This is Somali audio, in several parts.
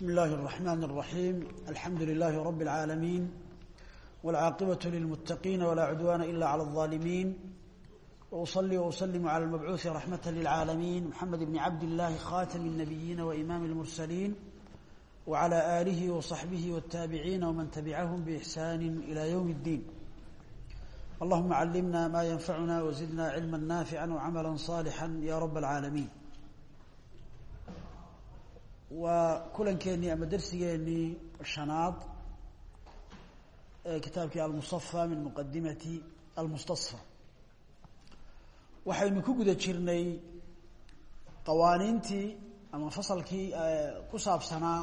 بسم الله الرحمن الرحيم الحمد لله رب العالمين والعاقبة للمتقين ولا عدوان إلا على الظالمين وأصلي وأسلم على المبعوث رحمة للعالمين محمد بن عبد الله خاتم النبيين وإمام المرسلين وعلى آله وصحبه والتابعين ومن تبعهم بإحسان إلى يوم الدين اللهم علمنا ما ينفعنا وزدنا علما نافعا وعملا صالحا يا رب العالمين waa kulankeenii ama dersigeenii shanaad ee kitaabkii almusafa min muqadimati almustasfa waxaynu ku guda jirnay qawaaniintii ama fasalkii ku saabsanaa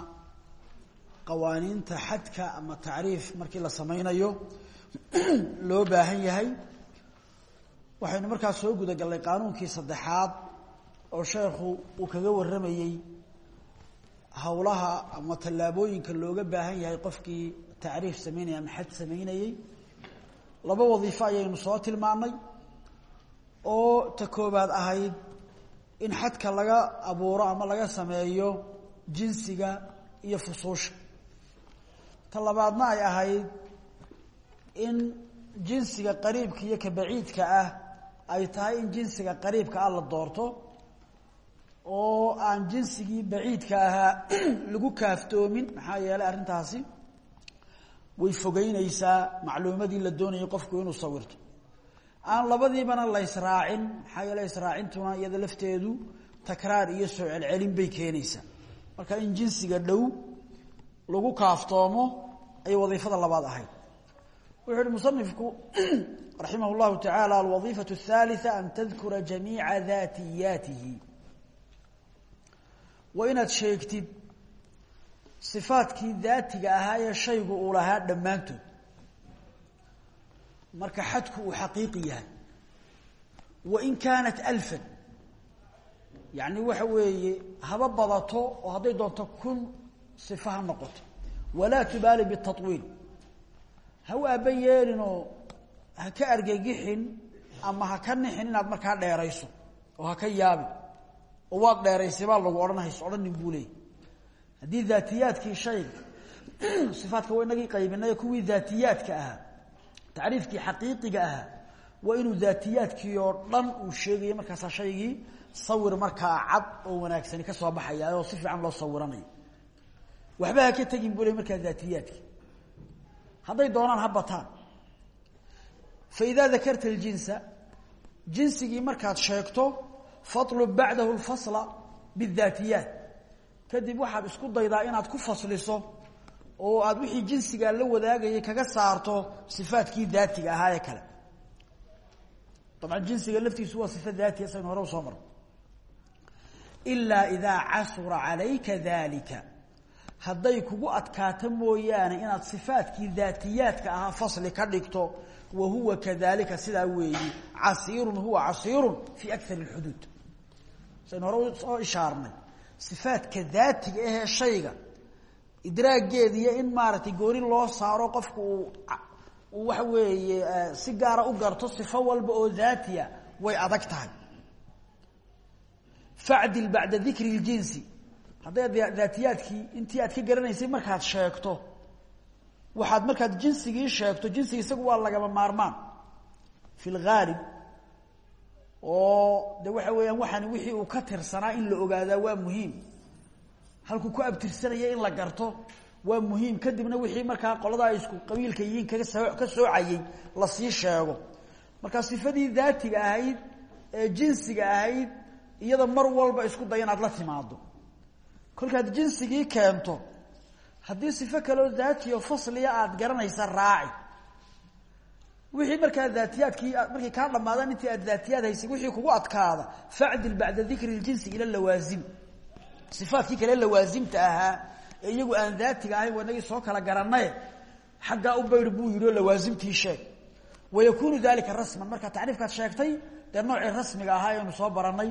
qawaaniinta xadka ama tacriif markii la sameynayo loo baahan yahay. Waxaynu markaas soo guda gallay qaanuunkii saddexaad oo sheekhu uu kaga warramayey hawlaha ama tallaabooyinka looga baahan yahay qofkii tacriif sameynaya ama xad sameynayey laba wadiifo ayaynu soo tilmaanay oo ta koobaad ahayd in xadka laga abuuro ama laga sameeyo jinsiga iyo fusuusha. Ta labaadna ay ahayd in jinsiga qariibka iyo ka baciidka ah ay tahay in jinsiga qariibka ah la doorto oo aan jinsigii baciidka ahaa lagu kaaftoomin maxaa yeelay arrintaasi way fogeyneysaa macluumadii la doonayay qofku inuu sawirto. Aan labadiibana la ysraacin maxaa yeele israacintuna iyada lafteedu takraar iyo soo celcelin bay keenaysaa. Marka in jinsiga dhow lagu kaaftoomo ay wadiifada labaad ahayd. Wuxuu ihi musanifku raximah llahu tacaala alwadiifatu athaalitha an tadkura jamiica daatiyaatihi waa inaad sheegtid صifaadkii daatiga ahaa ee shaygu uu lahaa dhammaantood marka xadku uu xaqiiqi yahay wain kaanat alfan yacni waxa weeye haba badato oo hadday doonto kun صifa ha noqoto walaa tubaali bالtaطwiil ha u aaba yeelinoo ha ka argagixin ama ha ka nixin inaad markaa dheerayso oo ha ka yaabin oo waad dheeraysay baa lagu odhanhays odhanin buu leeyay haddii daatiyaadkii shayga sifaadka waa inagii qaybinay kuwii daatiyaadka ahaa tacriifkii xaqiiqiga ahaa waa inuu daatiyaadkii oo dhan uu sheegaya markaasaa shaygii sawir markaa cad oo wanaagsani ka soo baxaya oo si fiican loo sawiranayo. Waxba ha ka tegin buu ley markaa daatiyaadkii. Hadday doonaan ha bataan. Fa idaa dakarta aljinsa jinsigii markaad sheegto fatlub bacdahu lfasla bidaatiyaat kadib waxaad isku daydaa inaad ku fasliso oo aad wixii jinsigaa la wadaagayay kaga saarto sifaadkii daatiga ahaa ee kale. Dabcan jinsiga laftiisu waa sifa daatiya saynu hore u soo marno. Ilaa idaa casura calayka dalika hadday kugu adkaato mooyaane inaad sifaadkii daatiyaadka ahaa fasli ka dhigto wa huwa kadalika sidaa weeyi casiirun huwa casiirun fi akar اxuduud saynu hore soo ishaarnay sifaadka daatiga ahee shayga idraageediyo in maaragtay gooni loo saaro qofku uu waxa weeye si gaara u garto sifo walba oo daatiya way adag tahay. Facdil bacda dikri اljinsi hadday daatiyaadkii intii aad ka garanaysay markaad sheegto waxaad markaad jinsigii sheegto jinsiga isagu waa lagama maarmaan. Fi lgaalib oo de waxa weeyaan waxaani wixii uu ka tirsanaa in la ogaadaa waa muhiim. Halkuu ku abtirsanaya in la garto waa muhiim. Kadibna wixii markaa qolada ay isku qabiilka yihiin kaga soo ka soocayey la sii sheego. Marka sifadii daatiga ahayd ee jinsiga ahayd iyada mar walba isku day inaad la timaado kolkaad jinsigii keento haddii sifo kaleo daatiyo fasliya aada garanaysa raaci. Wixii markaa daatiyaadkii markay kaa dhamaadaan intii aad daatiyaad haysay wixii kugu adkaada facdil bacda dikri اljinsi ila lawaasim sifaadkii kale lawaasimta ahaa ee iyagu aan daatiga ahayn waa inagii soo kala garanaye xaggaa u bayr buu yidhi oo lawaasimtii sheeg. Wayakunu dalika rasman marka tacriifkaad sheegtay dee noocii rasmiga ahaa aynu soo baranay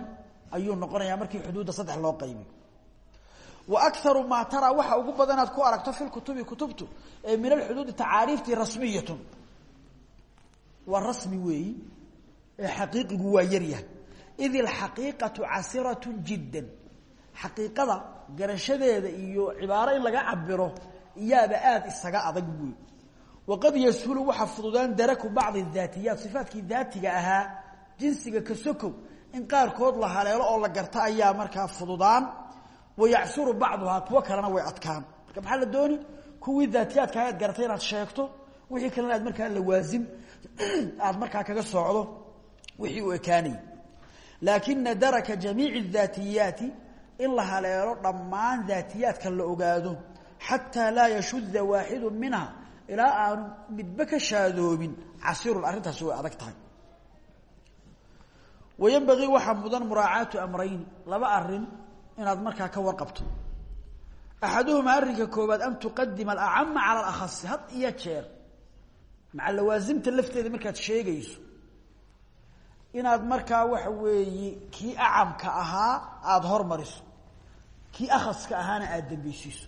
ayuu noqonayaa markii xuduudda saddex loo qaybiy wa akaru maa taraa waxa ugu badan aad ku aragto fi lkutubi kutubtu ee min alxuduudi tacaariiftii rasmiyatun. Waa rasmi weeyi ee xaqiiqigu waa yaryahay id ilxaqiiqatu casiratu xaqiiqada garashadeeda iyo cibaaro in laga cabiro iyaaba aada isaga adag buy waqad yashulu waxaa fududaan daraku bacdi daatiyaat sifaatkii daatiga ahaa jinsiga ka sokow in qaarkood la haleelo oo la garta ayaa markaa fududaan wayacsuru bacduhaa kuwo kalena way adkaan. Marka maxaa la dooni? Kuwii daatiyaadka aad garatay inaad sheegto wixii kalena aad markaa lawaasim aad markaa kaga socdo wixii uu ekaanayay laakina daraka jamiici daatiyaati in la haleelo dhammaan daatiyaadka la ogaado xataa laa yashuda waaxidu minha ilaa aanu midba ka shaadoobin casirun arrintaasi way adag tahay. Wayanbagii waxaa mudan muraacaatu amrayni laba arrin inaad markaa ka warqabto axaduhuma arrinka koobaad an tuqadima alacama cala alakhasi had iyo jeer maca lawaasimta lafteeda markaad sheegayso inaad markaa waxa weeye kii acamka ahaa aada hormariso kii akhaska ahaana aada dambeysiiso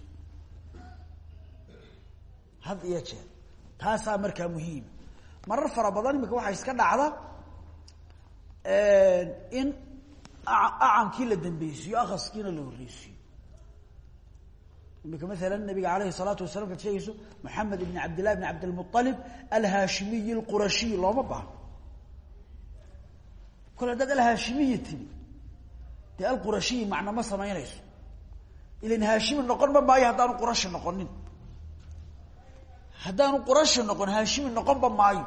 had iyo jeer taasaa markaa muhiim marar fara badan imika waxaa iska dhacda in acankii la dambeysiiyo akaskiina la horreysiiyo imika maalan nabiga alayhi salaatu wasalam kaad sheegayso maxamed ibn cabdillahi ibn cabdilmualib alhaashimiyi lqurashiy looma baahno kole haddaad alhaashimiyi tidi dee alqurashiyi macna ma samaynayso. Ilan haashimi noqon ma maayo haddaanu qurashi noqonin. Haddaanu qurashi noqon haashimi noqonba maayo.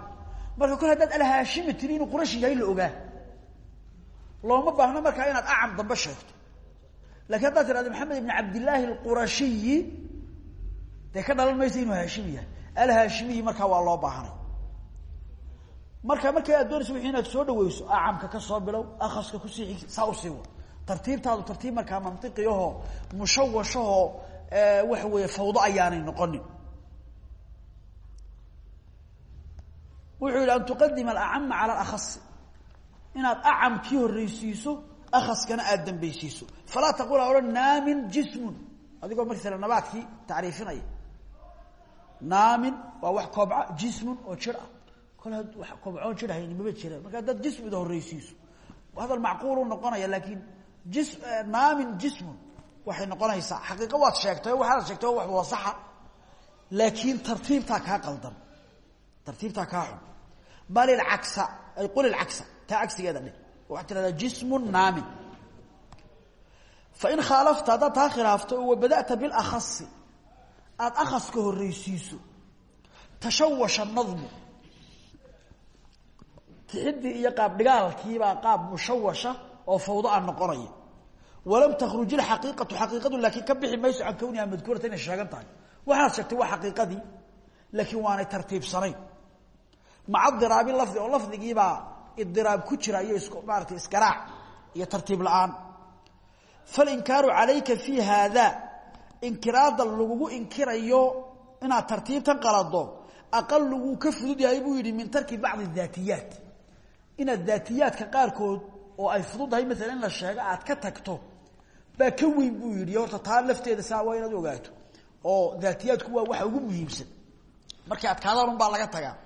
Marka kole haddaad alhaashimi tidi inuu qurashi yahay la ogaa looma baahno markaa inaad acam dambe sheegto. Lakin haddaad tirahdo maxamed ibn cabdillaahi alqurashiyi dee ka dhalan maysa inuu haashimi yahay. Alhaashimiyi markaa waa loo baahanay marka marka aad doonaysa wixii inaad soo dhaweyso acamka ka soo bilow akhaska ku sii xig saa u sii wa tartiibtaadu tartiib markaa mantiqiyahoo mushawashahoo waxa weeye fawdo ayaanay noqonin. Wuxuu yihi an inaad acamkii horreysiiso akaskana aada dambeysiiso falaa taqul ha odhan naamin jismun. Adigoo maala nabaadkii tacriifinaya. Naamin waa wax koobca jismun oo jir ah. Kole wa koobcoon jir hayni maba jira marka haddaad jismida horreysiiso hadal macquulu noqonaya laakiin jis naamin jismun. Waxay noqonaysaa xaqiiqa waad sheegtay waxaad sheegtay wax wada saxa. Laakiin tartiibtaa kaa qaldan. Tartiibtaa kaa xun. Bal ilcagsa ay qul ilcagsa taa cagsigeeda dhe waxaad tirahdaa jismu naamin. Fain khaalafta haddaad taa khilaafto oo wabada'ta bilakhasi aada akhaska horreysiiso tashawasha nadmu. Tixidii iyo qaab dhigaalkiibaa qaab mushawasha oo fawdo aan noqonaya. Walam takhruj ilxaqiiqatu xaqiiqadu laakiin ka bixi mayso can kawniha madkuurata inay sheegan tahay. Waxaad sheegtay waa xaqiiqadii laakiin waanay tartiibsanayn maca lafdi oo lafdigiibaa idiraab ku jira iyo is maarata isgaraac iyo tartiib la'aan. Falinkaaru calayka fii haada inkiraada lagugu inkirayo inaad tartiibtan qalado aqal laguu ka fudud yahay buu yihi min tarki bacdi daatiyaat. Inaad daatiyaadka qaarkood oo ay fududdahay maala in la sheego aad ka tagto baa ka weyn buu yihi horta taa lafteeda saa inaad ogaato. Oo daatiyaadku waa waxa ugu muhiimsan. Markay adkaadaan un baa laga tagaa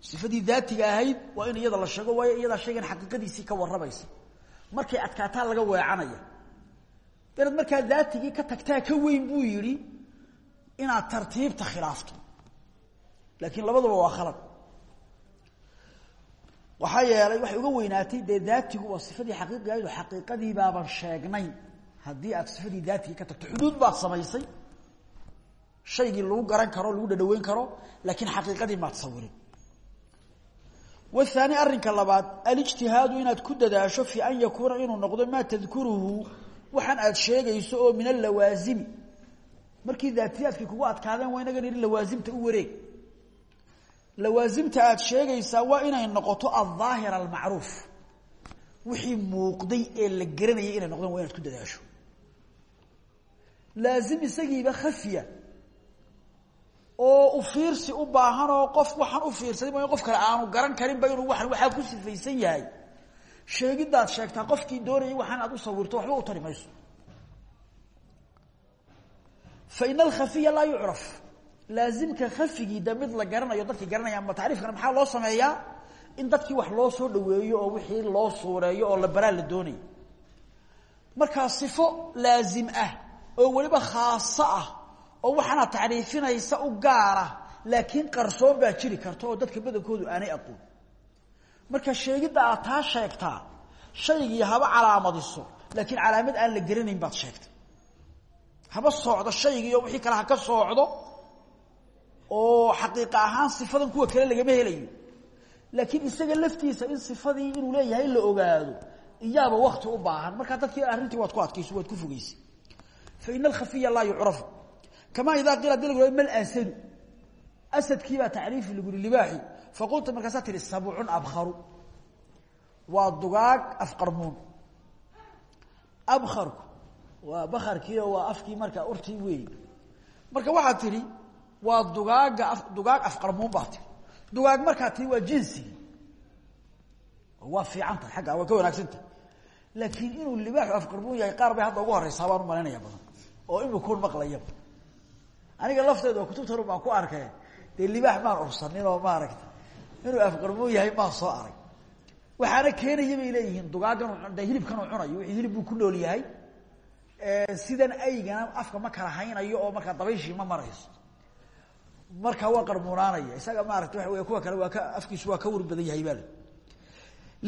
sifadii daatiga ahayd waa in iyada la sheego waayo iyadaa shaygan xaqiiqadiisii ka warramaysa. Markay adkaataa laga weecanaya inaad markaa daatigii ka tagtaa ka weyn buu yihi inaad tartiibta khilaafto. Laakiin labaduba waa khalad. Waxaa yeelay waxay uga weynaatay dee waa sifadii xaqiiqiga ahayd oo xaqiiqadii baaban sheegnayn haddii aad sifadii daatigii ka tagto xuduud baad samaysay. Shaygii lagu garan karo lagu dhadhaweyn karo laakiin xaqiiqadii maad sawirin wthaani arrinka labaad alijtihaadu inaad ku dadaasho fii an yakuuna inuu noqdo maa tadkuruhu waxaan aad sheegayso oo min alawaasimi markii daatiyaadkii kugu adkaadeen waa inagan ihi lawaasimta u wareeg lawaasimta aad sheegaysaa waa inay noqoto aldaahir almacruuf wixii muuqday ee la garanayay inay noqdeen waa inaad ku dadaasho laazim isagiiba khafiya oo u fiirsi u baahan oo qof waxaan u fiirsaday ma qof kale aanu garan karinba inuu waan waxaa ku sifaysan yahay. Sheegidaad sheegtaa qofkii doonayay waxaan aad u sawirto waxba u tari mayso. Fa ina alkhafiya laa yucraf. Laazimka khafigii de mid la garanayo dadkii garanaya ama tacriifkana maxaa loo sameeyaa? In dadkii wax loo soo dhaweeyo oo wixii loo suureeyo oo la baraa la doonaya markaa sifo laazim ah oo weliba khaaso ah oo waxaana tacriifinaysa u gaara laakiin qarsoon baa jiri karta oo dadka badankoodu aanay aqoon. Marka sheegidda aad taa sheegtaa shaygii haba calaamadiso laakiin calaamad aan la garanayn baad sheegtay. Haba socdo shaygii oo wixii kale ha ka socdo oo xaqiiqa ahaan sifadan kuwa kale lagama helayo. Laakiin isaga laftiisa in sifadii inuu leeyahay la ogaado iyaaba wakti u baahan. Markaa dadkii arrintii waad ku adkayso waad ku fogeysay. Faina alkhafiya laa yucrafu kamaa idaa qiila haddii lagu mal asadu asadkii baa tacriifi lagu yihi libaaxi faqulta markaasaa tihi sabcun abkharu waa dugaag afqarmuun abkarku waa bakarkiio waa afkii markaa urtii weey marka waxaad tihi waa dugaaga dugaag afqarmuun baa tii dugaag markaa tii waa jinsigii waa fiican tahay aggaa waa ka wanaagsan tahay laakiin inuu libaaxu afqarmuun yahay qaar bay hadda ugu horeysaa baan u malaynaya badan oo imikuun maqlayaba aniga lafteeda oo kutubtan baan ku arkay dee libaax maan ursanin oo maaragta inuu afqarmuun yahay maan soo arag waxaana keenaya bay leeyihiin dugaagan de hilibkan uu cunayo wixii hilib buu ku nool yahay. Sidan aygana afka ma kala haynayo oo markaa dabayshii ma marayso. Markaa waa qarmuunaanaya isaga maarata waa wey kuwa kale waa ka afkiisu waa ka wur badan yahay baa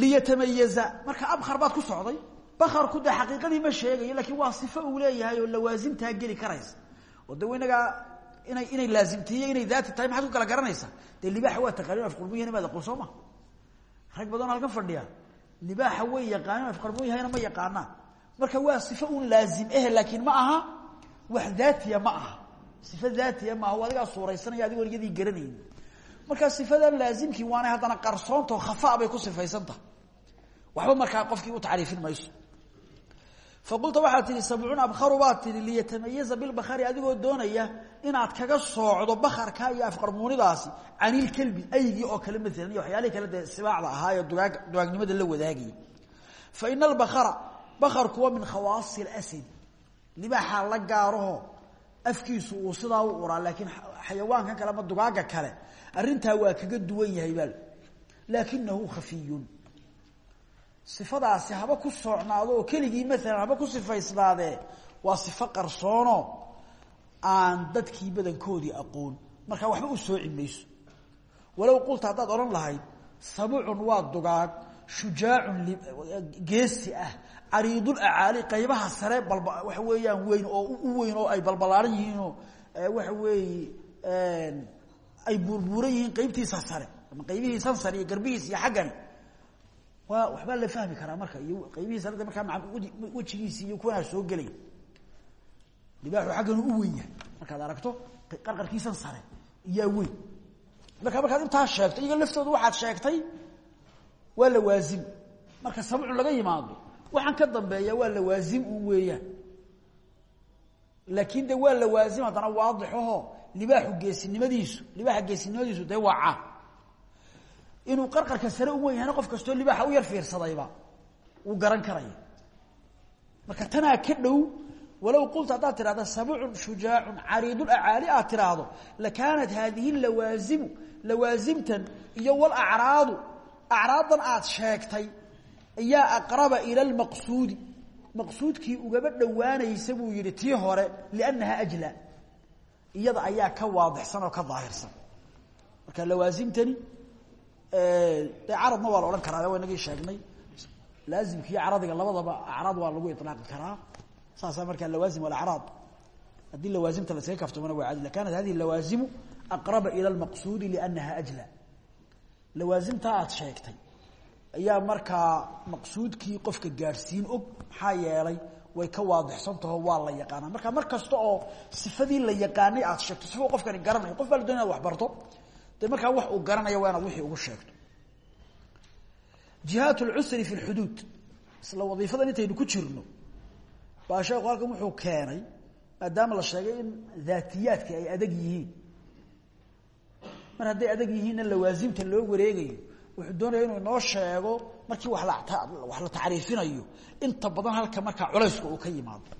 liyatamayaza marka abkar baad ku socday bakarku dee xaqiiqadii ma sheegayo laakiin waa sifo uu leeyahay oo lawaasimtaa geli karaysa oo de inagaa inay inay laazimtiiyo inay daati tahay maxaad ku kala garanaysaa? Dee libaaxa waa taqaanin afqarmuun yahna maad aqoon soo ma? Rag badan halkan fadhiya libaaxa way yaqaanin afqarmuun yahayna ma yaqaanaan marka waa sifo un laazim eh laakiin ma aha wax daatiya ma aha. Sifo daatiya maaha o adigaa suuraysanaya adigoo iyadii garanayni markaa sifadan laazimkii waanay haddana qarsoontao khafaa bay ku sifaysan tahay. Waxba markaa qofkii u tacriifin mayso faqulta waxaad tihi sabcuun abkaru baad tihi liyatamayaza bilbakari adigoo doonaya inaad kaga soocdo bakarka iyo afqarmuunidaasi can ilkelbi aygii oo kale maalan iyo waxyaalihii kale dee sibaacda ahaayo dugaag dugaagnimada la wadaagayay fa ina albakara bakarku waa min khawaasi اlasadi libaaxaa la gaaraho afkiisu uu sidaa u uraa laakiin xayawaankan kale ama dugaaga kale arrintaa waa kaga duwan yahay bal laakinahu khafiyun sifadaasi haba ku soocnaado oo keligii maalan haba ku sifaysnaadee waa sifo qarsoono aan dadkii badankoodii aqoon. Markaa waxba u sooci mayso walow qulta haddaad odhan lahayd sabucun waa dugaag shujaacun geesi ah cariidul acaali qaybaha sare waxa weeyaan weyn oo u weyn oo ay balbalaaran yihiinoo waxa weeye ay buurbuuran qaybtiisa sare ama qaybihiisan sare iyo garbihiis waa waxbaa la fahmi karaa marka iyo qaybihiisa sare markaa wejigiisi iyo kuwanaa soo gelay. Libaaxu xaggan u weyn yahay. Markaad aragto qarqarkiisan sare iyaa weyn. Marka markaad intaa sheegtay iyaga laftooda waxaad sheegtay waa lawaazim marka sabcu laga yimaado. Waxaan ka dambeeya waa lawaazim un weeyaan. Laakiin de waa lawaazim haddana waadixaho libaaxu geesinimadiisu libaaxa geesinimadiisu dee waa caan inuu qarqarka sare u wen yahayna qof kastoo libaaxa u yar fiirsadayba wuu garan karaya marka tanaa ka dhow walow qulta haddaad tidhahda sabcun shujaacun cariidul acaali aad tidhaahdo lakaanat haadihi lawaazimu lawaasimtan iyo walacraadu acraadan aad sheegtay ayaa aqraba ila lmaqsuudi maqsuudkii ugaba dhowaanaysa buu yihi tii hore liannaha ajla. Iyada ayaa ka waadixsan oo ka daahirsan. Marka lawaasimtani dee caradna waa la odhan karaa waa inagii sheegnay. Laazimka iyo caradiga labadaba acraad waa lagu ilaaqi karaa. Saasaa markaa lawaasim alacraad haddii lawaasimta laskaga kaftoomana waa cadila kanat hadihi lawaazimu aqraba ila lmaqsuudi liannaha ajla. Lawaasimtaa aad sheegtay ayaa markaa maqsuudkii qofka gaadhsiin og maxaa way ka waadixsantaho waa la yaqaanaa. Marka mar oo sifadii la yaqaanay aad sheegto sifa qofkani garanayo qof baa la doonay inaad dee markaa wax uu garanaya waa inaad wixii ugu sheegto. Jihaat lcusri fi lxuduud isla wadiifadan intaynu ku jirno baa halkan wuxuu keenay maadaama la sheegay in daatiyaadka ay adag yihiin. Mar hadday adag yihiinna lawaasimta loo wareegayo wuxuu doonaya inuu inoo sheego markii wa wax la tacriifinayo. Inta badan halka markaa culaysku uu ka yimaado.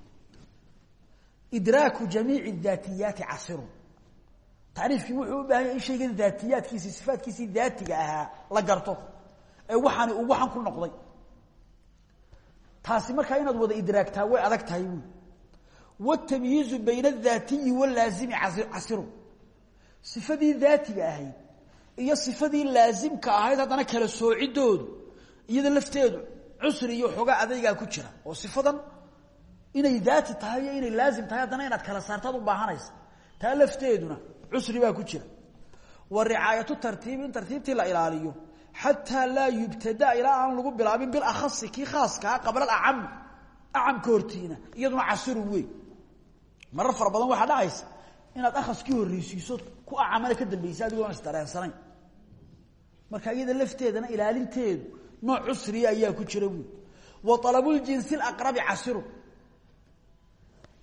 Idraaku jamiici daatiyaati casirun tacriifkii wuxuu u baahan yahay in shaygada daatiyaadkiisi sifaadkiisii daatiga ahaa la garto ee waxaani uu waxan ku noqday. Taasi markaa inaad wada idraagtaa way adag tahay buuli watamyiizu bayna adaatiyi walaazimi casiru. Sifadii daatiga ahayd iyo sifadii laasimka ahayd haddana kala soocidoodu iyada lafteedu cusri iyo xoogaa adaygaa ku jira oo sifadan inay daati tahay inay laazim tahay haddana inaad kala saartaad u baahanaysa. Taa lafteeduna cusri baa ku jira. Wa ricaayatu tartiibi in tartiibtii la ilaaliyo. Xataa laa yubtada ilaa aan lagu bilaabin bilahasi kii khaaskaa qabla acami acamka hortiina iyaduna casirun wey marar fara badan waxaa dhacaysa inaad akhaskii horreysiiso ku acamana ka dambeysa adigoon isdareensanayn marka iyada lafteedana ilaalinteedu nooc cusriya ayaa ku jira buui wa alabuljinsi aqrabi casirun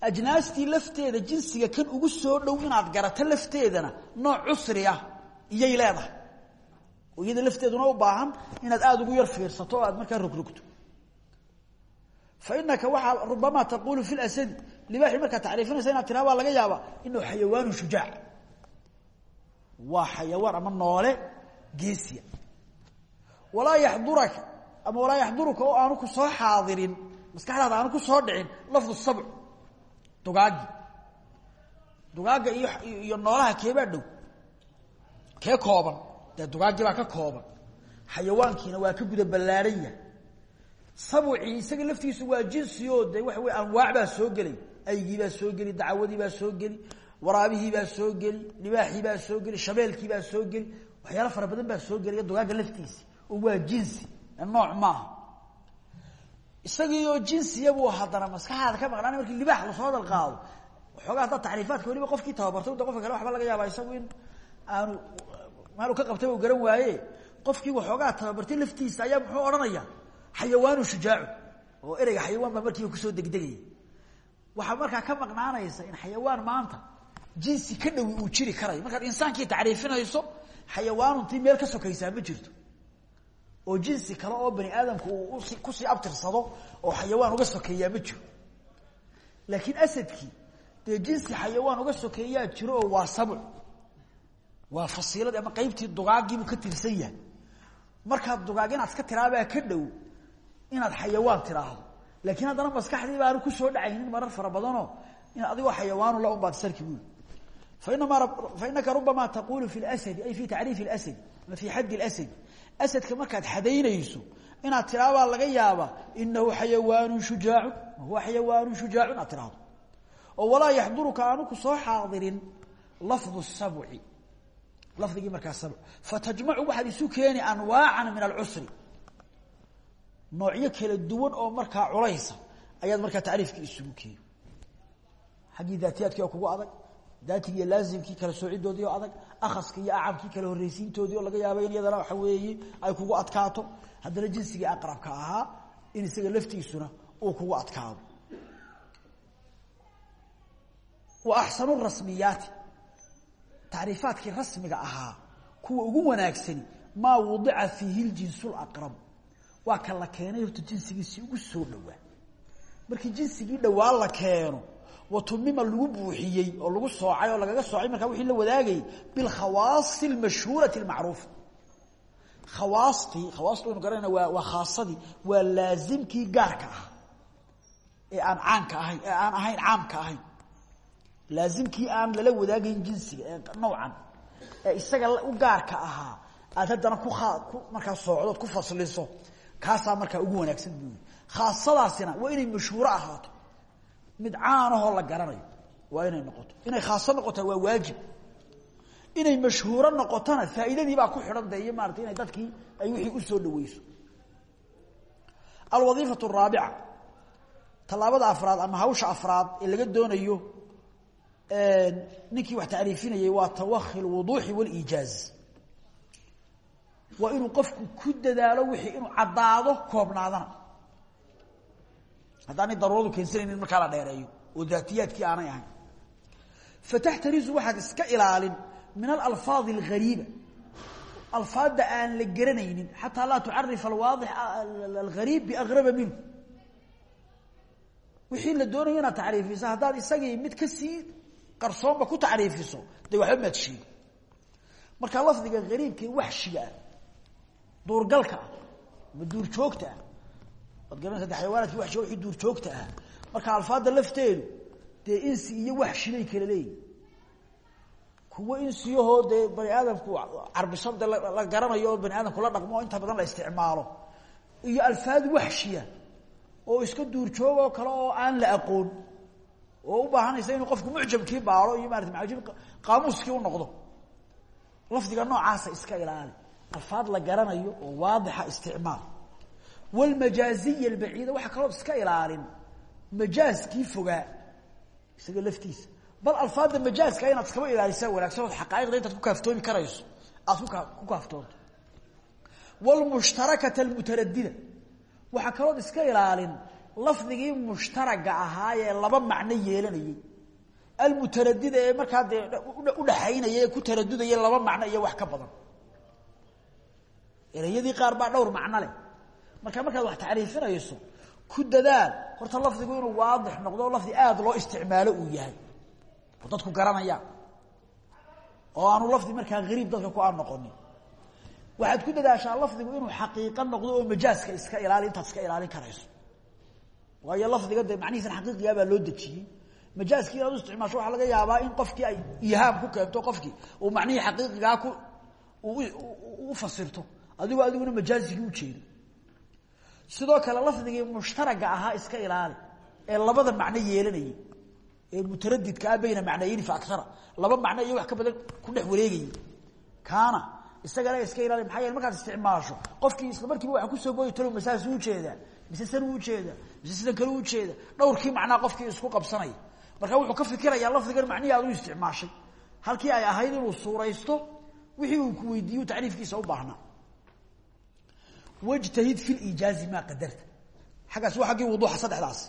ajnaastii lafteeda jinsiga kan ugu soo dhow inaad garato lafteedana nooc cusri ah iyay leedahay. Oo iyada lafteeduna u baahan inaad aada ugu yar fiirsato o aad markaa rogrogto fa inaka waxaa rubamaa taqulu fi lasadi libaaxi markaad tacriifinaysa inaad tiraa baa laga yaabaa inahu xayawaanu shujaac. Waa xayawaan ama noole geesiya. Walaa yaxduraka ama walaa yaxduruka oo aanu ku soo xaadirin maskaxdaada aanu ku soo dhicin lafdu sabc dugaagii dugaagga iyo iyo noolaha keebaa dhow? Kee kooban? Dee dugaagii baa ka kooban. Xayawaankiina waa ka guda ballaaran yahay. Sabcii isaga laftiisu waa jinsi oo de waxa wey anwaac baa soo gelay aygii baa soo geli dacawadii baa soo geli waraabihii baa soo geli libaaxii baa soo geli shabeelkii baa soo geli waxyaalo fara badan baa soo gelaya dugaagga laftiisa. Oo waa jinsi nooc maaha isagiioo jinsiyabuu haddana ka maqnaan markii libaax la soo hadal qaado waxoogaa haddaa tacriifaadka weliba qofkii tababartay da qofka kale waxba laga yaabaa isagu in aanu maalu ka qabtay u garan waaye. Qofkii waxoogaa tababartay laftiisa ayaa muxuu odhanaya xayawaanu shujaacu oo ereyga xayawaan baa markiiba ku soo degdegaya waxaa markaa ka maqnaanaysa in xayawaan maanta jinsi ka dhowi uu jiri karayo. Markaad insaankii tacriifinayso xayawaanuntii meel ka sokaysaa ma jirto oo jinsi kale oo bani aadamku uu usi ku sii abtirsado oo xayawaan uga sokeeyaa ma jiro. Laakiin asadkii dee jinsi xayawaan uga sokeeyaa jiro oo waa sabc waa fasiiladii ama qaybtii dugaagiibuu ka tirsan yahay. Markaad dugaag inaad iska tiraabaa ka dhow inaad xayawaan tiraahdo. Laakiin haddana maskaxdii baanu ku soo dhacaynin marar fara badanoo in adigoo xayawaanula un baad sarki buuli fainamaa fainaka rubamaa taqulu fi lsadi ay fi tacriifi اlasadi ama fi xaddi اlasadi asadka markaad xadaynayso inaad tiraabaa laga yaabaa inahu xayawaanu shujaacun huwa xayawaanu shujaacun aad tiraahdo. Oo walaa yaxduruka aanu ku soo xaadirin lafdu sabci. Lafdigii markaa sabc. Fatajmacu waxaad isu keeni anwaacan min alcusri. Noocyo kala duwan oo markaa culaysa ayaad markaa tacriifkii isugu keeni. Xaggii daatiyaadkii oo kugu adag daatigii iyo laazimkii kala soocidoodii oo adag akhaskii iyo acamkii kala horreysiintoodii oo laga yaaba in iyadana waxa weeye ay kugu adkaato. Haddana jinsigii aqrabka ahaa in isaga laftiisuna uu kugu adkaado. Wa axsanu rasmiyaati. Tacriifaadkii rasmiga ahaa kuwa ugu wanaagsani maa wudica fiihi ljinsu laqrab waa ka la keenay horta jinsigiisii ugu soo dhowaa markii jinsigii dhowaa la keeno watumima lagu buuxiyey oo lagu soocay oo lagaga soocay markaa wixii la wadaagayay bilkhawaasi almashhuurati almacruufa khawaastii khawaasta waynu garanayna waa waa khaasadii waa laazimkii gaarka ah ee aan caanka ahayn ee aan ahayn caamka ahayn. Laazimkii aan lala wadaagayn jinsiga ee nawcan ee isaga u gaarka ahaa aad haddana ku markaa soocdood ku fasliso kaasaa markaa ugu wanaagsan buu khaasadaasina waa inay mashhuuro ahaato. Mid caanahoo la garanayo waa inay noqoto. Inay khaaso noqota waa waajib. Inay mashhuuro noqotona faa'iidadii baa ku xidhan de iyo maarata inay dadkii ay wixii u soo dhaweyso. Alwadiifatu araabica tallaabada afraad ama hawsha afraad ee laga doonayo ninkii wax tacriifinayay waa tawakhi lwuduuxi waliijaaz waa inuu qofku ku dadaalo wixii inuu caddaado koobnaadana haddaanay daruuradu keensanaynin markaa la dheereeyo oo daatiyaadkii aanay ahayn. Fataxtarizu waxaad iska ilaalin min alalfaadi alghariiba alfaadda aan la garanaynin xataa laa tucarif alwaadix alghariib biagraba minhu. Wixii la doonayo inaad tacriifiso haddaad isagii mid ka sii qarsoonba ku tacriifiso dee waxba maad sheegi markaa lafdiga hariibka waxshiga ah duurgalka ah ama duurjoogta ah de xayawaanaadki waxshiga wixii duurjoogta ah. Marka alfaadda lafteedu dee insi iyo waxshi bay kala leeyihiin kuwo insiyahoo dee bani aadamku carbisan de la garanayo bani aadamku la dhaqmo inta badan la isticmaalo. Iyo alfaad waxshiya oo iska duurjoog oo kale oo aan la aqoon. Oo u baahanaysa inuu qofku mucjamkii baaro iyo maarata maajib qaamuuskii u noqdo. Lafdiga noocaasa iska ilaali. Alfaad la garanayo oo waadixa isticmaal wlmajaaziya albaciida waxaa kaloo iska ilaalin majaaskii fogaa isaga laftiisa bal alfaadda majaaska inaad iskaba ilaalisaa wanaagsan ood xaqaa'iqda intaad ku kaaftoomi karayso aad ku kaa ku kaaftoonto wlmushtarakata almutaradida waxaa kalood iska ilaalin lafdigii mushtaraga ahaa ee laba macno yeelanayay almutaradida udhaxaynaya ku taradudaya laba macno iyo wax ka badan ereyadii qaar baa dhowr macno leh marka markaad wax tacriifinayso ku dadaal. Horta lafdigu inuu waadix noqdo lafdi aada loo isticmaalo uu yahay. Oo dadku garanayaan oo aanu lafdi markaa hariib dadka ku aan noqonin. Waxaad ku dadaashaa lafdigu inuu xaqiiqo noqdo oo majaaska iska ilaali intaad iska ilaalin karayso. Waayo lafdiga dee macnihiisan xaqiiqigaa baa loo dejiyey. Majaaskii inaad u isticmaasho waxaa laga yaabaa in qofkii ay ihaam ku keento qofkii uu macnihii xaqiiqigaa ku u fasirto. Adigoo adiguna majaasigii ujeedo sidoo kale lafdigii mushtaraga ahaa iska ilaali ee labada macno yeelanayay ee mutaradidka ah bayna macnayni fa akara laba macno iyo wax ka badan ku dhex wareegayay. Kaana isagana iska ilaali maxaa yeele isticmaasho qofkii isla markiiba waxa ku soo booyi talo masaas u jeedaa mise san ujeeda mise sidan kale ujeeda dhowrkii macnaa qofkii isku qabsanaya marka wuxuu ka fikirayaa lafdigan macnihii aad u isticmaashay. Halkii ay ahayd inuu suuraysto wixii uu ku weydiiyo tacriifkiisa u baahnaa wjtahid fi liijaazi maa qadarta. Xaggaas waa aggii wuduuxa saddexdaas.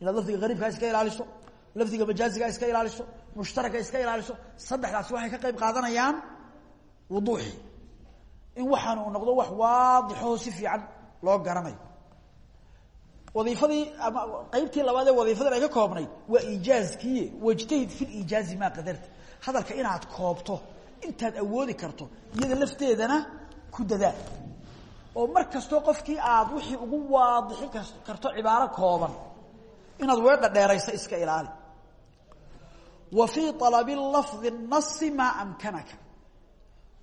Inaad lafdiga hariibkaa iska ilaaliso lafdiga majaazigaa iska ilaaliso mushtaraka iska ilaaliso saddexdaasi waxay ka qayb qaadanayaan wuduuxii in waxaan uu noqdo wax waadixoo si fiican loo garanayo. Wadiifadii ama qeybtii labaad ee wadiifadan ay ka koobnayd waa iijaazkiiye wajtahid fi liijaazi maa qadarta. Hadalka inaad koobto intaad awoodi karto iyada lafteedana ku dadaal oo mar kastoo qofkii aad wixii ugu waadixi karto cibaaro kooban inaad weedha dheerayso iska ilaali. Wa fii alabi lafdi nasi maa amkanaka.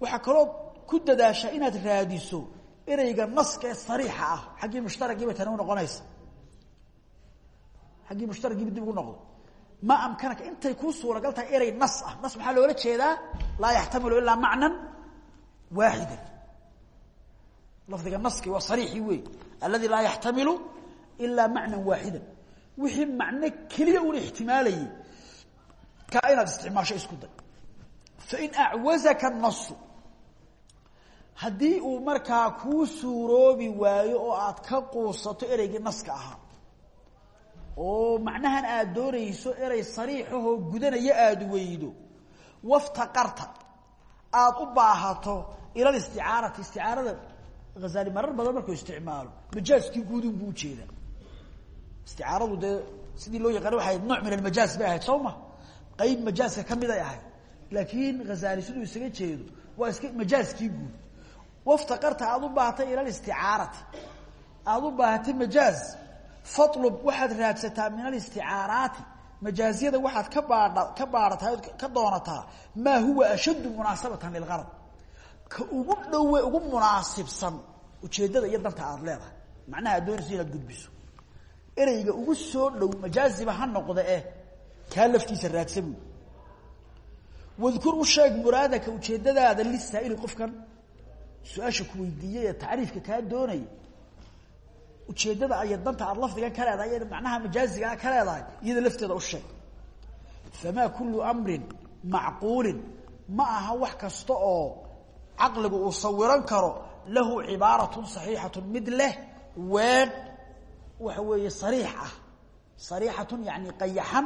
Waxaa kaloo ku dadaashaa inaad raadiso ereyga naska sariixa ah xaggii mushtaragiiba tani u noqonaysa. Xaggii mushtaragiiba dib ugu noqdo maa amkanaka intay kuu suuragal erey nas ah. Nas maxaa loola jeedaa? Laa yaxtamilu ilaa macnan waaxida lafdiga naski waa sariixii wey aladi laa yaxtamilu ilaa macnan waaxida wixii macno keliya una ixtimaalayay kaa inaad isticmaasho isku day. Fain acwazaka nasu haddii uu markaa kuu suuroobi waayo oo aad ka quusato ereygii naska ahaa oo macnahan aad doonayso erey sariixahoo gudanaya aada weydo waftaqarta aada u baahato ila listicaarati isticaarada hazali marar badan markuu isticmaalo. Majaaskii guudun buu u jeedaa isticaaradu dee sidii loo yaqaana waxay nooc min almajaaz bay ahayd soo ma? Qeyb majaaska ka mid ay ahayd. Laakiin hazali siduu isaga jeedo waa iska majaaskii guud. Waftaqarta aada u baahatay ila listicaarati aada u baahatay majaaz falub waxaad raadsataa min alisticaaraati majaazyada waxaad ka baadha ka baadhataa ka doonataa maa huwa ashaddu munaasabatan lilgarad ka ugu dhowe ugu munaasibsan ujeeddada iyo danta aada leedahay. Macnaha aad doonayso inaad gudbiso. Ereyga ugu soo dhow majaaziba ha noqda eh kaa laftiisa raadsa buy wadkur u sheeg muraadaka ujeeddadaada lisaa'ili qofkan su'aasha ku weydiiyey ee tacriifka kaa doonaya ujeeddada iyo danta aada lafdigan ka leedahay iyo macnaha majaazigaa ka leedahay iyada lafteeda u sheeg. Famaa kullu amrin macquulin. Ma aha wax kasta oo caqligu uu sawiran karo lahu cibaaratun saxiixatun mid leh weedh waxa weeye sariix ah. Sariixatun yani qayaxan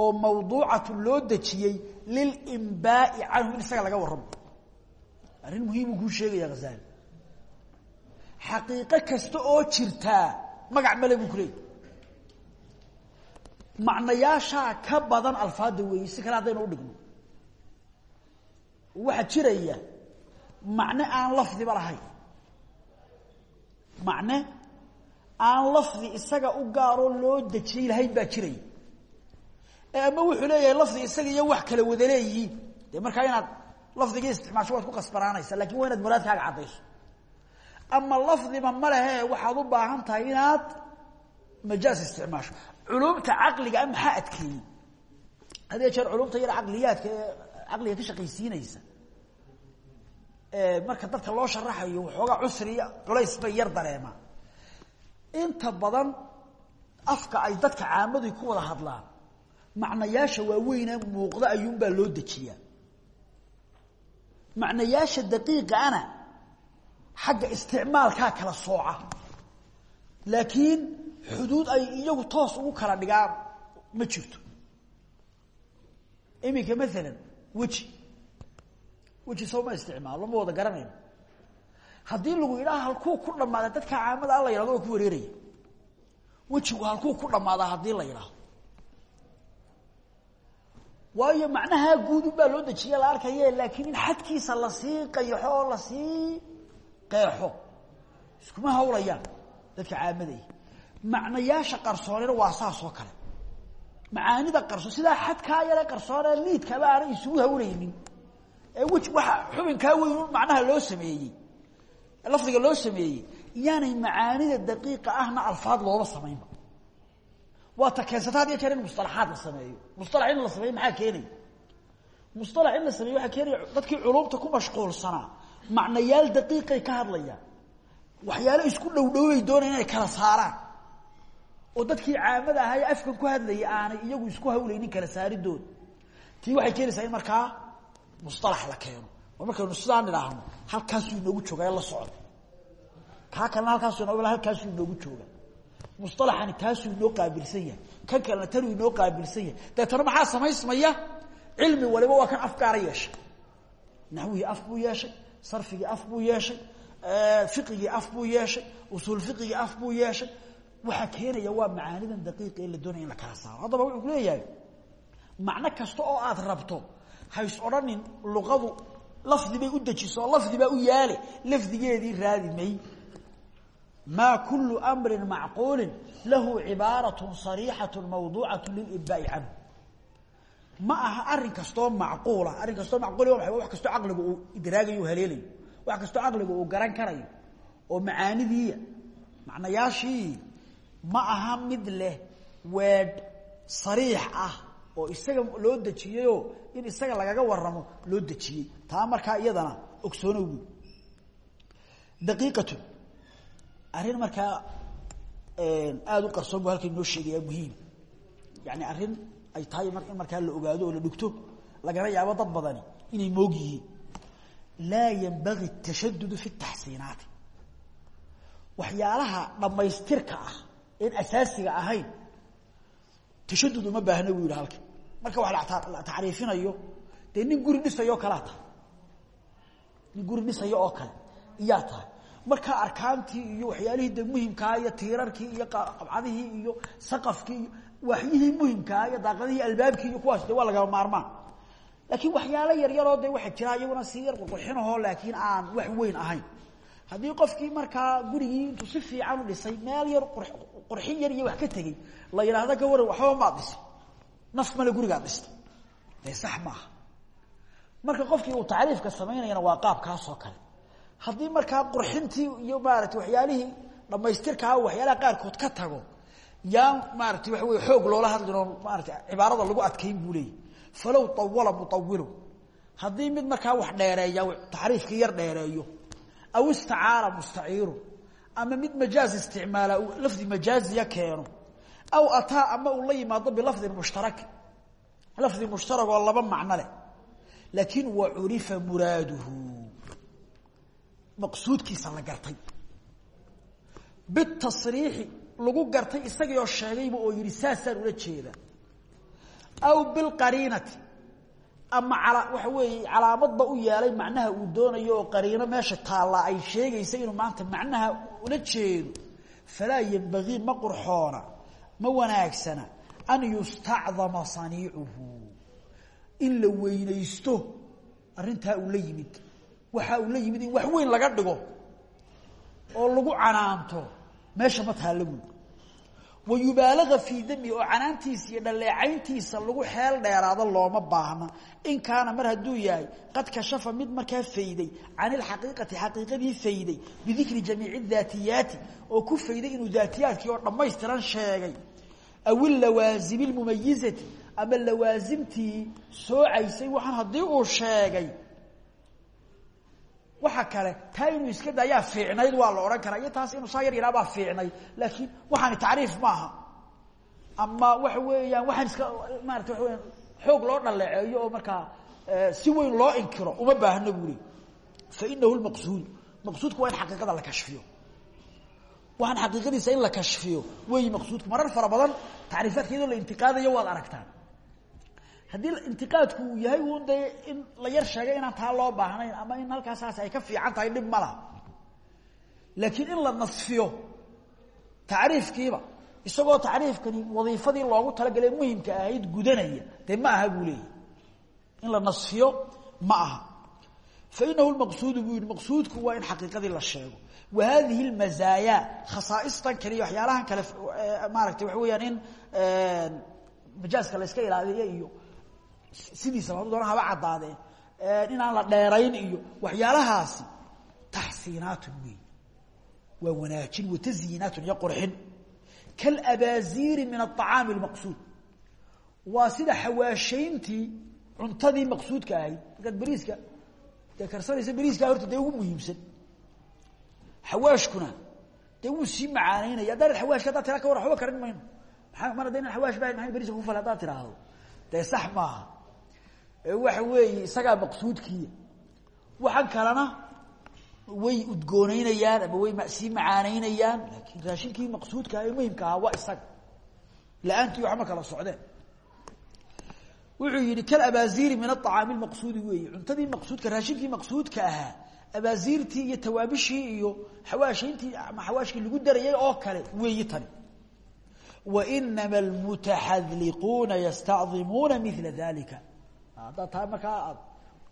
oo mawduucatun loo dejiyey lilimbaai canhu in isaga laga warramo. Arrin muhiimuu kuu sheegaya khazali xaqiiqo kasta oo jirtaa magac male buu ku leeyay ka badan alfaada weeye si kale haddaynu udhigno waxaa jiraya macne aan lafdiba lahayn. Macne aan lafdi isaga u gaaroo loo dejiyey lahayn baa jiray. Ee ama wuxuu leeyahay lafdi isaga iyo wax kala wada leeyihiin. Dee markaa inaad lafdigii isticmaasho waad ku qasbanaanaysa laakiin waa inaad muraadkaaga caddayso. Ama lafdiba ma lehe waxaad u baahan tahay inaad majaaz isticmaasho. Culumta caqliga maxaa adkeeyey? Had iyo jeer culumta yar caqliyaadka ee caqliga ka marka dadka loo sharaxayo waxoogaa cusriya culays bay yar dareemaan inta badan afka ay dadka caamadu ku wada hadlaan macnayaasha waaweyne muuqda ayuunbaa loo dejiyaa. Macnayaasha daqiiqaana xagga isticmaalkaa kala sooca. Laakiin xuduud ay iyagu toos ugu kala dhigaan ma jirto. Iminka maalan weji weji soo ma isticmaalo ma wada garanayno haddii lagu yidhaha halkuu ku dhamaada dadka caamada a la yhahdo waa ku wareeraya. Wejigu halkuu ku dhammaadaa haddii la yidhaahdo waayo macnahaa guudun baa loo dejiya la arkaye laakiin in xadkiisa la sii qayaxo oo la sii qeexo. Iskuma hawlayaan dadka caamaday macnayaasha qarsoonina waa saas oo kale. Macaanida qarsoon sidaa xadkaa yare qarsoonee liidkaba aanay isugu hawlaynin wej waxa xubinkaa weyn waa waxyaalo isku dhowdhowbay doonaya inay kala saaraan. Oo dadkii caamada ahaa ee ku hadlayay aanay iyagu isku hawlaynin kala saaridooda tii waxay keenaysaa in musalax la keeno. Oo markaynu sidaan idhaahno halkaasuu inoogu joogaa la socda kaa kalena halkaasu inoo halkaasuu inoogu jooga. Musalaxani taasuu inoo qaabilsan yahay. Kan kalena tanuu inoo qaabilsan yahay. Deetana maxaa samaysmaya? Cilmi waliba waa kan afgaara yeeshay. Naxwihii af buu yeeshay. Sarfigii af buu yeeshay. Fiqigii af buu yeeshay. Usuul fiqigii af buu yeeshay. Waxaa keenaya waa macaanidan daqiiqa ee la doonaya in la kala saaro. Haddaba wuxuu ku leeyahay macno kasta oo aad rabto hays odhanin luqadu lafdi bay u dejiso lafdi baa u yaale lafdigeedii raadi may maa kulu mri macquuli lahu cibaaraة صariixaة mawduucaة lilibaa'i canhu ma aha arin kastoo macquula arrin kastoo macquul waa wax kastoo caqligu uu idraagayo haleelayo wax kastoo caqligu uu garan karayo oo macaanidiiya macnayaashii ma aha mid leh weedh sariix ah oo isaga loo dejiyeyoo in isaga lagaga waramo loo dejiyey. Taa markaa iyadana ogsoono wy daqiiqatu. Arrin markaa aada u qarsoon bu halka inoo sheegaya muhiim. Yani arrin ay tahay in markaa la ogaado oo la dhugto lagana yaabo dad badani inay moog yihiin. Laa yanbagi tashadudu fi taxsiinaati waxyaalaha dhammaystirka ah een asaasiga ahayn tashadud uma baahna buu yidhi halka marka wax la tacriifinayo. Dee guri dhisayo oo kalea tahay nin guri dhisayo oo kale iyaa markaa arkaantii iyo waxyaalihii de muhimkaa iyo tiirarkii iyo qabcadihii iyo saqafkii iyo waxyihii muhimkaa iyo daaqadihii albaabkii iyo kuwaas waa lagaba maarmaan. Laakiin waxyaalo yaryaroo de waxaa jira iyaguna si yar qurqurxinahoo laakiin aan wax weyn ahayn. Haddii qofkii markaa gurigii intuu si fiican u dhisay meel yar qurxin yar iyo wax ka tegey la yidhaahdo ka waran waxba maad dhisa naf male gurigaad dhista dee sax maaha marka qofkii uu tacriifka samaynayana waa qaabkaasoo kale. Haddii markaa qurxintii iyo maarata waxyaalihii dhamaystirkaa waxyaalaha qaarkood ka tago yaan maarata waxa wey xoog loola hadlin oo maarata cibaarada lagu adkayn buu leeyay falow awala muawilu haddii mid markaa wax dheereeya tacriifkii yar dheereeyo aw istacaara mustaciiru ama mid majaaz isticmaala lafdi majaaziya keeno aw ataa ama uu la yimaado bilafdin mushtarak. Lafdi mushtarak oo laba macno leh. Laakiin wa curifa muraaduhu. Maqsuudkiisa la gartay. Bitasriixi lagu gartay isagiioo sheegayba oo yihi saasaan ula jeeda aw bilqariinati. Ama waxa weeye calaamadba u yeelay macnaha uu doonayo oo qariino meesha taallaa ay sheegaysa inuu maanta macnaha ula jeedo. Falaa ma wanaagsana. An yustacdama saniicuhu. In la weynaysto arrintaa uu la yimid. Waxa uu la yimid in wax weyn laga dhigo. Oo lagu canaanto. Meesha ma taalla buui wayubaalaga fii dami oo canaantiisa iyo dhaleecayntiisa lagu xeel dheeraado looma baahna. In kaana mar hadduu yahay qad kashafa mid markaa fayday. Can ilxaqiiqati xaqiiqadii fayday. Bidikri jamiici daatiyaati oo ku fayday inuu daatiyaadkii aw ilawaasimi lmumayizati ama lawaasimtii soocaysay waxaan haddii uu sheegay waxa kale taa iska dayaa fiicnayd waa la odhan karaa taas inuu saa yar yahaa baa laakiin waxaani tacriif maaha ama waxa weeyaan waxaan iska maarata waa weyaan xoog loo dhaleeceeyo oo si weyn loo inkiro uma baahno buu le fainahu lmaqsuud maqsuudku waa in xaqiiqada la kashfiyo waxaan xaqiiqadiisa in la kashfiyo. Weeyi maqsuudku marar fara badan tacriifaadka iyadoo la intiqaadayo waad aragtaan haddii intiqaadku uu yahay un dee in la yar sheegay inaan taa loo baahnayn ama in halkaasaas ay ka fiican tahay dhib ma laha. Laakiin in la nasfiyo tacriifkiiba isagoo tacriifkani wadiifadii loogu talagalay muhimka ahayd gudanaya dee ma aha buu leeyahy in la nasfiyo ma aha. Fainahu lmaqsuudu buu yihi maqsuudku waa in xaqiiqadii la sheego wa hadihi lmazaaya khasaaistan kale iyo waxyaalahan kale maaragtay waxa weeyaan in majaaska la iska ilaaliyo iyo sidiisaba hadduu doona haba caddaadee inaan la dheerayn iyo waxyaalahaasi taxsiinaatun wey waa wanaajin watazyiinaatun iyo qurxin kaalabaasiiri min aلطacaami اlmaqsuud waa sida xawaashayntii cuntadii maqsuudka ahayd markaad beriiska dee karsanaysa beriiskaa horta dee ugu muhiimsan xawaashkuna dee wuu sii macaanaynaya haddaanad xawaashka haddaad tira ka war waxba karin mayno maa mar hadda inan xawaash bahayn maay beriiska ku fal haddaad tiraahdo dee sax maaha waxa weeye isagaa maqsuudkiiya waxaan kalena way udgoonaynayaan ama way sii macaanaynayaan laakiin raashinkii maqsuudka ee muhimka ahaa waa isaga la'aantii waxma kala socdeen wuxuu yihi kalabaasiiri min aطacaami lmaqsuudi weeye cuntadii maqsuudka raashinkii maqsuudka ahaa abaasiirtii iyo tawaabishii iyo xawaashayntii ama xawaashkii lagu darayay oo kale weeyi tani. Wainama almutaxadliquuna yastacdimuuna mila dalika haddaad taa markaa aad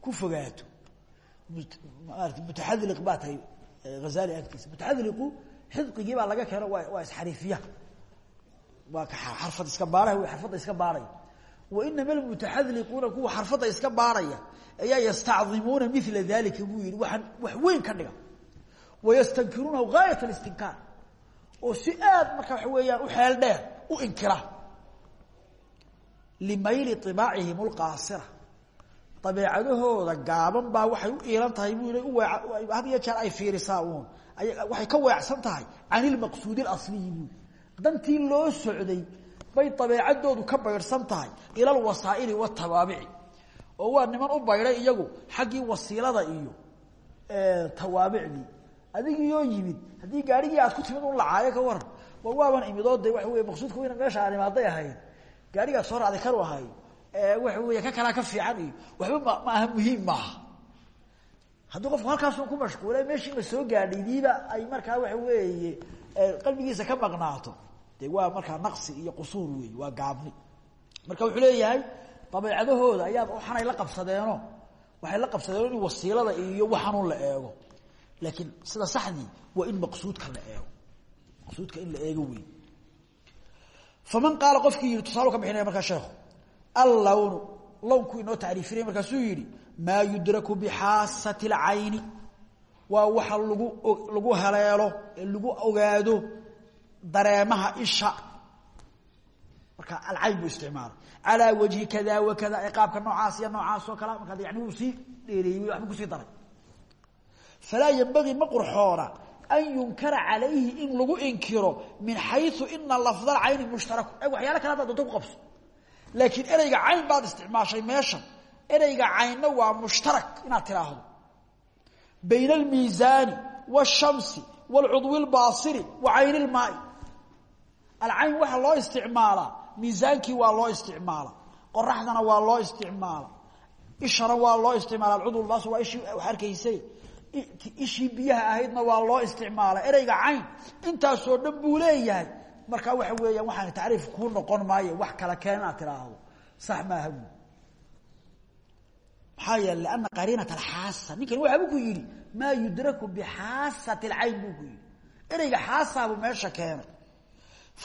ku fogaato maarata mutaxadliq baa tahay hazali agtiisa mutaxadliqu xidqigii baa laga keeno waa waa isxariifiya waa ka xarfad iska baaraha w xarfadda iska baaraya wainama almutaxadliquuna kuwa xarfadda iska baaraya ayaa yastacdimuuna mila dalika buu yihi waaan wax weyn ka dhiga. Wayastankiruunahu gaayat alistinkaar. Oo si aad marka waxa weeyaan u xeel dheer u inkira. Limayli ibaacihim lqaasira dabeecadahooda gaaban baa waxay u iilan tahay buu i had iyo jeer ay fiirisaa uun. Waxay ka weecsan tahay can ilmaqsuudi اlasliyi buu dantii loo socday bay dabeecadoodu ka baydhsan tahay ila alwasaa'ili watabaabici oo waa niman u baydhay iyagu xaggii wasiilada iyo tawaabicdii. Adigiioo yimid haddii gaarigii aad ku timid un lacaayo ka waran war waaban imidoo de waxa wey maqsuudka meesha aan imaaday ahayd gaarigaad soo raacday kanu ahay waxa wey ka kalaa ka fiican iyo waxba ma ma aha muhiim maaha haddii qofku halkaasun ku mashquulay meeshii ma soo gaadhaydiiba ay markaa waxa weeye qalbigiisa ka maqnaato de waa markaa naqsi iyo qusuur wey waa gaabni. Marka wuxuu leeyahay dabeecadahooda ayaa waxaanay la qabsadeeno. Waxay la qabsadeen in wasiilada iyo waxanuun la eego. Laakiin sida saxdii waa in maqsuudka la eego. Maqsuudka in la eego wey faman qaala qofkii yihi tusaalo ka bixinaya markaa sheekhu allawnu. Lownku inoo tacriifinaya markaasuu yihi maa yudraku bixaasati اlcayni waa waxa lagu lagu haleelo ee lagu ogaado dareemaha isha. Marka alcayb bu isticmaalay. Wajhi kada wa kada ee noocaas iyo noocaas oo kale markaa yani wuu sii dheereeyey waxbuu ku sii daray. Falaa yambagii ma qurxoona an yunkara calayhi in lagu inkiro min xayu ina lafda cayni mushtaraku e waxyaala kale haddaa doonto ku qabso. Laakiin ereyga cayn baad isticmaashay meeshan. Ereyga caynna waa mushtarak inaad tiraahdo. Bayna almiisaani waashamsi waalcudwi lbaasiri wa cayn ilmaai alcayn waxaa loo isticmaalaa miisaankii waa loo isticmaala. Qoraxdana waa loo isticmaala. Ishana waa loo isticmaala. Alcudw baasir waa ishii wax arkaysay ishii biyaha ahaydna waa loo isticmaala. Ereyga cayn intaasoo dhan buu leeyahay. Markaa waxa weeyaan waxaan tacriif kuu noqon maayo wax kala keen inaad tiraahdo sax maaha bu maxaa yeele liana qariinat alxaasa. Ninkani waxabu ku yidhi maa yudraku bixaasati alcayn buu ku yidhi. Ereyga xaasaabuu meesha keenay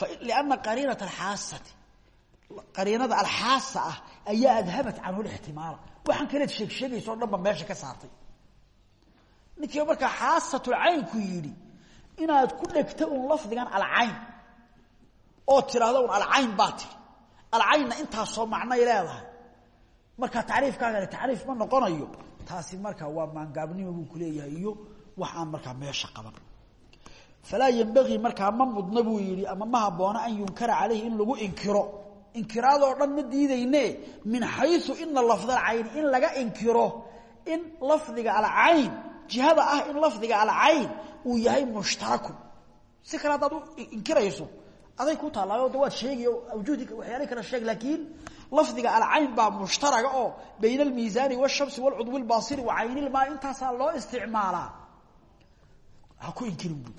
lianna qariinat alxaasati. Qariinada alxaasa ah ayaa adhabat canhu lixtimaala waxaan kaleed sheeg sheegaysa o dhan ba meesha ka saartay. Ninkii markaa xaasatulcaynku yidhi inaad ku dhegto un lafdigan alcayn. Oo tidhaahdo un alcayn baa tiri. Alcaynna intaasoo macnay leedahay. Markaa tacriifkaagani tacriif ma noqonayo. Taasi markaa waa maangaabnimo buu kuleeyahay iyo wax aan markaa meesha qaban falaa ymbaii markaa ma mudna buu yihi ama ma haboona an yunkara calayhi in lagu inkiro inkiraadoo dhan ma diidayne min xayu ina lafd alcayni in laga inkiro in lafdiga alcayn jihada ah in lafdiga alcayn uu yahay mushtarakun si kale haddaad u inkirayso aday ku taallaayo de waad sheegay awjuudi waxyaala kala sheeg laakiin lafdiga alcayn baa mushtaraga oo bayna almiisaani wاshamsi wاlcudwi اlbaasiri wa caynilmaa intaasaa loo isticmaalaa ha ku inkirin bu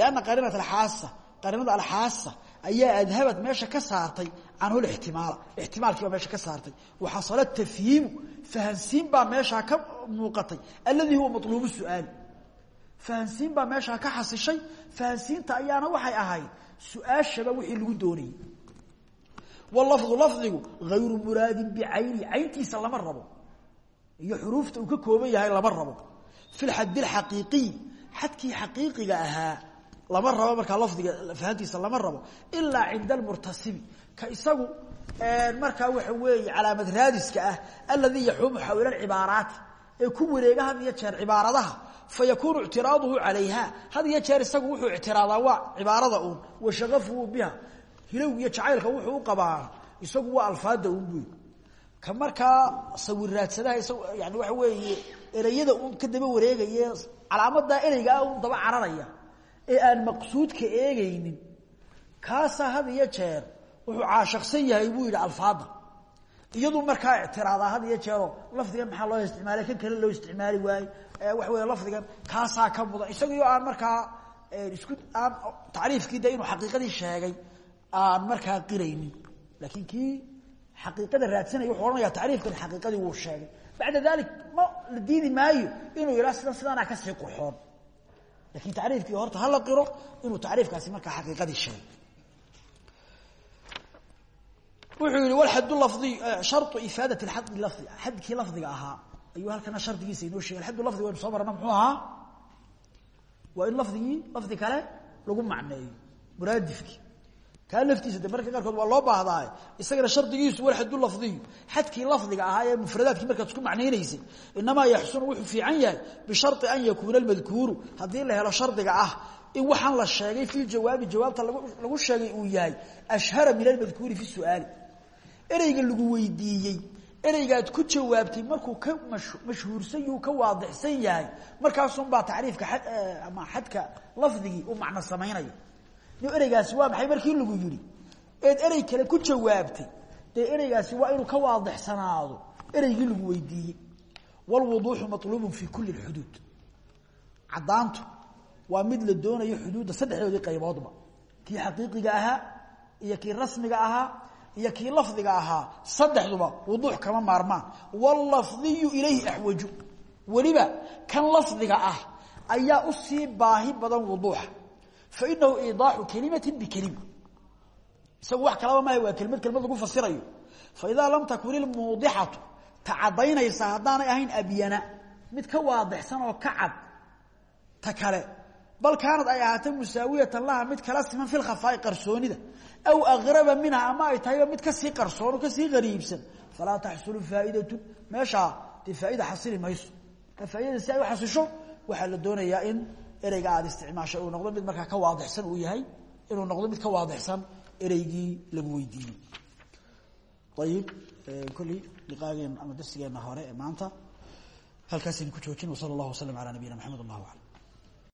lanna qariinat alxaasa qariinada alxaasa ayaa adhabat meesha ka saartay canhu lixtimaala ixtimaalkii baa meesha ka saartay waxasala tafhiimu fahansiin baa meeshaa ka muuqatay alladii huwa maluubu su'aali fahansiin baa meeshaa ka xasishay fahansiinta ayaana waxay ahayd su'aashaba wixii lagu doonayey wlafdu lafdigu hayru muraadin bicayni cayntiisa lama rabo iyo xuruufta uu ka kooban yahay lama rabo fi lxad اxaqiiqiy xadkii xaqiiqiga ahaa lama rabo markaa lafdiga fahantiisa lama rabo ilaa cinda almurtasibi ka isagu markaa waxa weeye calaamad raadiska ah aladii yaxuumu xawila cibaaraati ee ku wareega had iyo jeer cibaaradaha fayakunu ictiraaduhu calayha had iyo jeer isagu wuxuu ictiraadaa waa cibaarada uun washagafuhu biha hilowg iyo jacaylka wuxuu u qabaa isagu waa alfaada un buy ka markaa sawir raadsadaha isag yani waxa weeye ereyada un ka daba wareegaye calaamadaa ereyga ah un daba cararaya ee aan maqsuudka eegaynin kaasaa had iyo jeer wuxuu caashaqsan yahay buu yidhi alfaada iyadu markaa ictiraadaa had iyo jeero lafdigan maxaa loo isticmaalay kan kale loo isticmaali waaye waxa wey lafdigan kaasaa ka mudan isagio aan markaa isku aan tacriifkii de inuu xaqiiqadii sheegay aan markaa qiraynin. Laakiin kii xaqiiqada raadsanaya wuxuu ohanaya tacriifkan xaqiiqadii wuu sheegay. Bacda dalik ma la diidi maayo inuu yidhaha sidan sidaanaa ka sii quxoon laakiin tacriifkii horta hala qiro inuu tacriifkaasi markaa xaqiiqadii sheegay. Wuxuu yihi wlxad lafdiy sharu ifaadat xadi lafdi. Xadkii lafdiga ahaa ayuu halkana shardigiisa inoo sheegay. Xad lafdi waynu soo marana muxuu ahaa? Waa in lafdigii lafdi kale lagu macneeyo muraadifkii kaa laftiisa de marka qaarkood waa loo baahdaa isagana shardigiisu walxadu lafdiyu. Xadkii lafdiga ahaa ee mufradaadkii markaad isku macnaynaysay inamaa yaxsunu wuxuu fiican yahay bishari an yakuuna almadkuuru. Haddii la helo shardiga ah in waxaan la sheegay fi jawaabi jawaabta lagu sheegay uu yahay ashhara min almadkuuri fi su'aali. Ereyga lagu weydiiyey ereygaad ku jawaabtay markuu ka mashhuursan yuu ka waadixsan yahay markaasunbaa tacriifka ama xadka lafdigii uu macno samaynaya ereygaasi waa maxay markii lagu yihi eed erey kale ku jawaabtay. Dee ereygaasi waa inuu ka waadixsanaado ereygii lagu weydiiyey. Wlwuduuxu maluubun fi kuli xuduud cadaantu waa mid la doonayo xuduudda saddexdoodii qayboodba. Kii xaqiiqiga ahaa iyo kii rasmiga ahaa iyo kii lafdiga ahaa saddexduba wuduux kama maarmaan. Wlafdiyu ilayhi axwaju weliba kan lafdiga ah ayaa u sii baahi badan wuduuxa fainahu iidaaxu kelimati bikelima isagu wax kalaba maaha waa kelimad kelimad lagu fasirayo faidaa lam takun ilmuudixatu ta caddaynaysa haddaanay ahayn abyana mid ka waadixsan oo ka cad ta kale bal kaanad ay ahaatay musaawiyatan laha mid kala siman fi lkhafaai qarsoonida aw aqraba minha ama ay tahayba mid ka sii qarsoon o ka sii qariibsan falaa taxsulu faaidatu meeshaa dee faaida xasili mayso faaidada si ay ereyga aada isticmaashay uu noqdo mid markaa ka waadixsan uu yahay inuu noqdo mid ka waadixsan ereygii lagu weydiiyey ayib kolley liqaageen ama darsigeena hore maanta halkaasaynu ku joojin wsala allahu waslam ala nabiyina maxamed allah alam